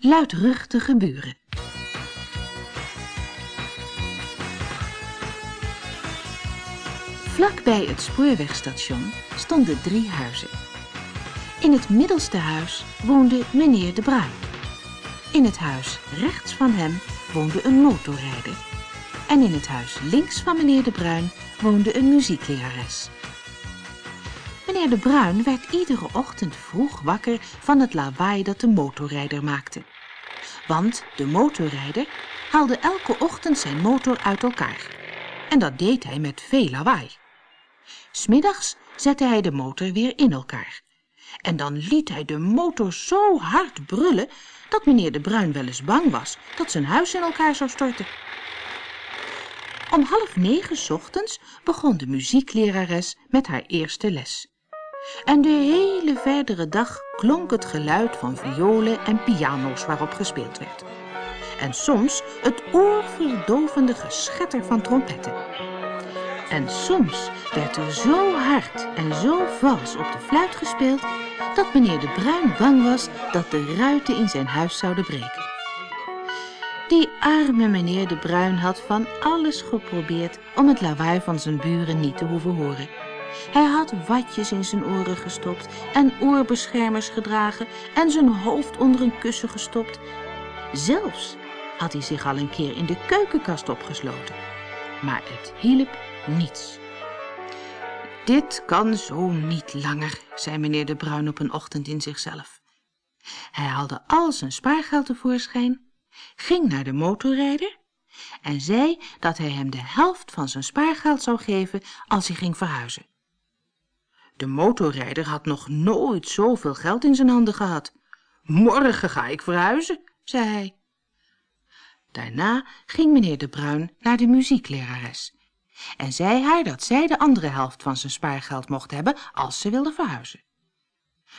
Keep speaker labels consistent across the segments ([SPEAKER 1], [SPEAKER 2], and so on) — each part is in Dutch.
[SPEAKER 1] Luidruchtige buren. Vlak bij het spoorwegstation stonden drie huizen. In het middelste huis woonde meneer De Bruin. In het huis rechts van hem woonde een motorrijder. En in het huis links van meneer De Bruin woonde een muzieklerares. Meneer De Bruin werd iedere ochtend vroeg wakker van het lawaai dat de motorrijder maakte. Want de motorrijder haalde elke ochtend zijn motor uit elkaar. En dat deed hij met veel lawaai. Smiddags zette hij de motor weer in elkaar. En dan liet hij de motor zo hard brullen dat meneer De Bruin wel eens bang was dat zijn huis in elkaar zou storten. Om half negen ochtends begon de muzieklerares met haar eerste les. En de hele verdere dag klonk het geluid van violen en piano's waarop gespeeld werd. En soms het oorverdovende geschetter van trompetten. En soms werd er zo hard en zo vals op de fluit gespeeld dat meneer de Bruin bang was dat de ruiten in zijn huis zouden breken. Die arme meneer de Bruin had van alles geprobeerd om het lawaai van zijn buren niet te hoeven horen. Hij had watjes in zijn oren gestopt en oorbeschermers gedragen en zijn hoofd onder een kussen gestopt. Zelfs had hij zich al een keer in de keukenkast opgesloten. Maar het hielp niets. Dit kan zo niet langer, zei meneer de Bruin op een ochtend in zichzelf. Hij haalde al zijn spaargeld tevoorschijn, ging naar de motorrijder en zei dat hij hem de helft van zijn spaargeld zou geven als hij ging verhuizen. De motorrijder had nog nooit zoveel geld in zijn handen gehad. Morgen ga ik verhuizen, zei hij. Daarna ging meneer de Bruin naar de muzieklerares en zei haar dat zij de andere helft van zijn spaargeld mocht hebben als ze wilde verhuizen.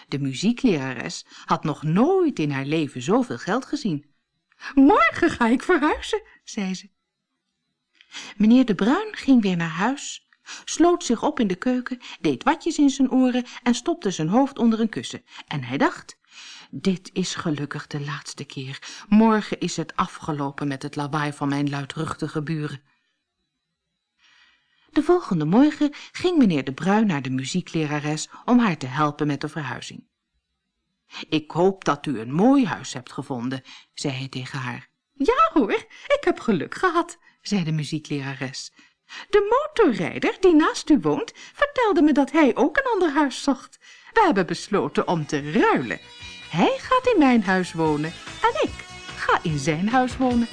[SPEAKER 1] De muzieklerares had nog nooit in haar leven zoveel geld gezien. Morgen ga ik verhuizen, zei ze. Meneer de Bruin ging weer naar huis sloot zich op in de keuken, deed watjes in zijn oren en stopte zijn hoofd onder een kussen. En hij dacht, dit is gelukkig de laatste keer. Morgen is het afgelopen met het lawaai van mijn luidruchtige buren. De volgende morgen ging meneer de Bruin naar de muzieklerares om haar te helpen met de verhuizing. Ik hoop dat u een mooi huis hebt gevonden, zei hij tegen haar. Ja hoor, ik heb geluk gehad, zei de muzieklerares. De motorrijder die naast u woont vertelde me dat hij ook een ander huis zocht. We hebben besloten om te ruilen. Hij gaat in mijn huis wonen en ik ga in zijn huis wonen.